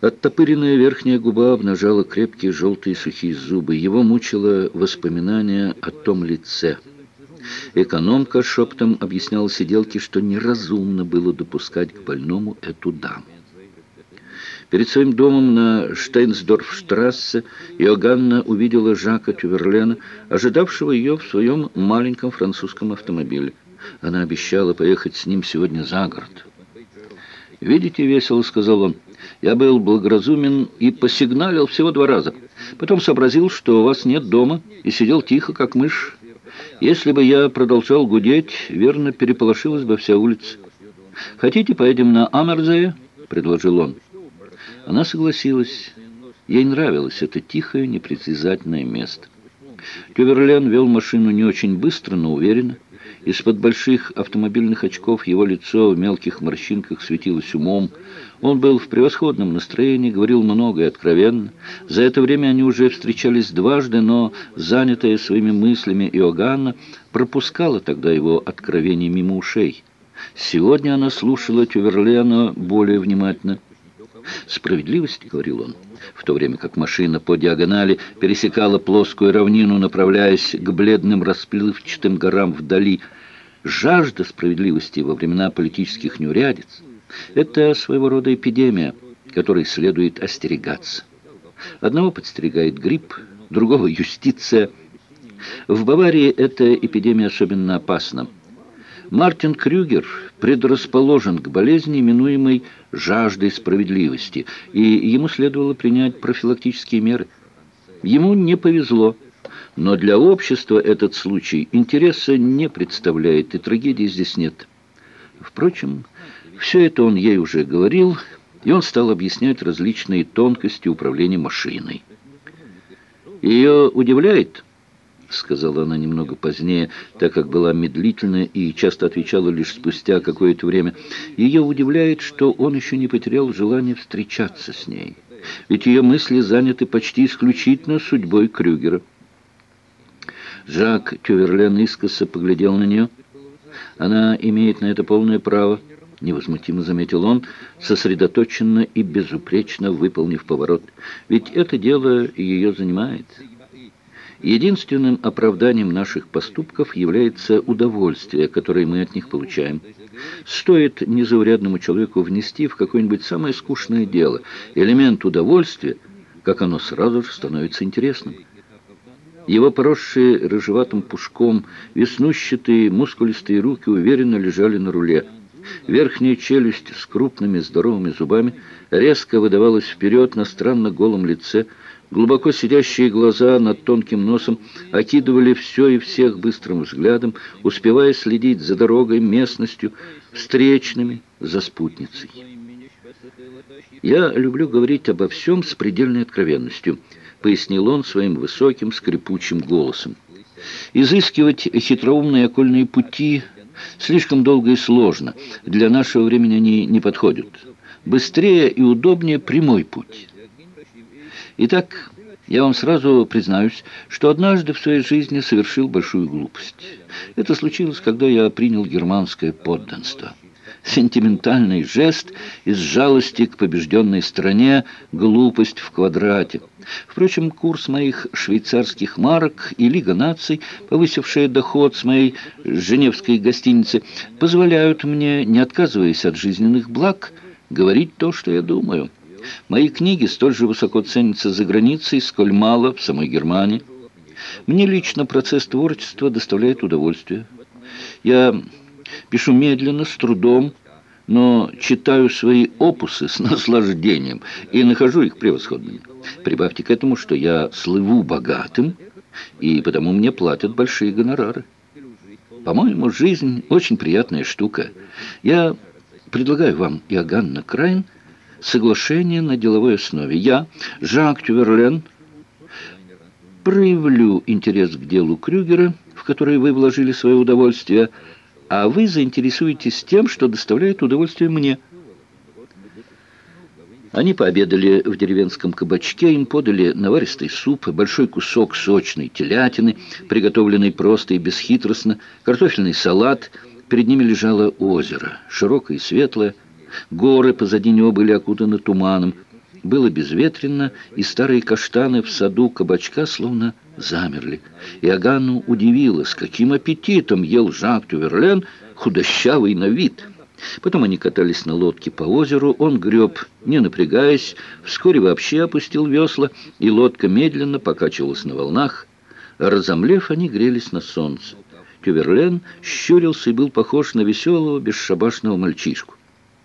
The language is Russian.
Оттопыренная верхняя губа обнажала крепкие желтые сухие зубы. Его мучило воспоминание о том лице. Экономка шептом объясняла сиделке, что неразумно было допускать к больному эту даму. Перед своим домом на Штейнсдорфштрассе Иоганна увидела Жака Тюверлена, ожидавшего ее в своем маленьком французском автомобиле. Она обещала поехать с ним сегодня за город. «Видите, весело», — сказал он, — «я был благоразумен и посигналил всего два раза. Потом сообразил, что вас нет дома, и сидел тихо, как мышь. Если бы я продолжал гудеть, верно, переполошилась бы вся улица. Хотите, поедем на Амерзее?» — предложил он. Она согласилась. Ей нравилось это тихое, непритязательное место. Тюверлен вел машину не очень быстро, но уверенно. Из-под больших автомобильных очков его лицо в мелких морщинках светилось умом. Он был в превосходном настроении, говорил много и откровенно. За это время они уже встречались дважды, но, занятая своими мыслями Иоганна, пропускала тогда его откровение мимо ушей. Сегодня она слушала Тюверлена более внимательно. «Справедливость», — говорил он, в то время как машина по диагонали пересекала плоскую равнину, направляясь к бледным расплывчатым горам вдали. Жажда справедливости во времена политических неурядиц — это своего рода эпидемия, которой следует остерегаться. Одного подстерегает грипп, другого — юстиция. В Баварии эта эпидемия особенно опасна. Мартин Крюгер предрасположен к болезни, именуемой жаждой справедливости, и ему следовало принять профилактические меры. Ему не повезло, но для общества этот случай интереса не представляет, и трагедии здесь нет. Впрочем, все это он ей уже говорил, и он стал объяснять различные тонкости управления машиной. Ее удивляет — сказала она немного позднее, так как была медлительна и часто отвечала лишь спустя какое-то время. Ее удивляет, что он еще не потерял желание встречаться с ней. Ведь ее мысли заняты почти исключительно судьбой Крюгера. Жак Тюверлен искоса поглядел на нее. Она имеет на это полное право, невозмутимо заметил он, сосредоточенно и безупречно выполнив поворот. Ведь это дело ее занимает. Единственным оправданием наших поступков является удовольствие, которое мы от них получаем. Стоит незаурядному человеку внести в какое-нибудь самое скучное дело элемент удовольствия, как оно сразу же становится интересным. Его поросшие рыжеватым пушком, веснущатые, мускулистые руки уверенно лежали на руле. Верхняя челюсть с крупными здоровыми зубами резко выдавалась вперед на странно голом лице, Глубоко сидящие глаза над тонким носом окидывали все и всех быстрым взглядом, успевая следить за дорогой, местностью, встречными, за спутницей. «Я люблю говорить обо всем с предельной откровенностью», — пояснил он своим высоким скрипучим голосом. «Изыскивать хитроумные окольные пути слишком долго и сложно. Для нашего времени они не подходят. Быстрее и удобнее прямой путь». Итак, я вам сразу признаюсь, что однажды в своей жизни совершил большую глупость. Это случилось, когда я принял германское подданство. Сентиментальный жест из жалости к побежденной стране, глупость в квадрате. Впрочем, курс моих швейцарских марок и Лига наций, повысившая доход с моей женевской гостиницы, позволяют мне, не отказываясь от жизненных благ, говорить то, что я думаю». Мои книги столь же высоко ценятся за границей, сколь мало в самой Германии. Мне лично процесс творчества доставляет удовольствие. Я пишу медленно, с трудом, но читаю свои опусы с наслаждением и нахожу их превосходными. Прибавьте к этому, что я слыву богатым, и потому мне платят большие гонорары. По-моему, жизнь очень приятная штука. Я предлагаю вам Иоганна Крайн – соглашение на деловой основе. Я, Жак Тюверлен, проявлю интерес к делу Крюгера, в которое вы вложили свое удовольствие, а вы заинтересуетесь тем, что доставляет удовольствие мне. Они пообедали в деревенском кабачке, им подали наваристый суп, большой кусок сочной телятины, приготовленный просто и бесхитростно, картофельный салат. Перед ними лежало озеро, широкое и светлое, Горы позади него были окутаны туманом. Было безветренно, и старые каштаны в саду кабачка словно замерли. И Агану удивило, с каким аппетитом ел Жак Тюверлен, худощавый на вид. Потом они катались на лодке по озеру, он греб, не напрягаясь, вскоре вообще опустил весла, и лодка медленно покачивалась на волнах. Разомлев, они грелись на солнце. Тюверлен щурился и был похож на веселого, бесшабашного мальчишку.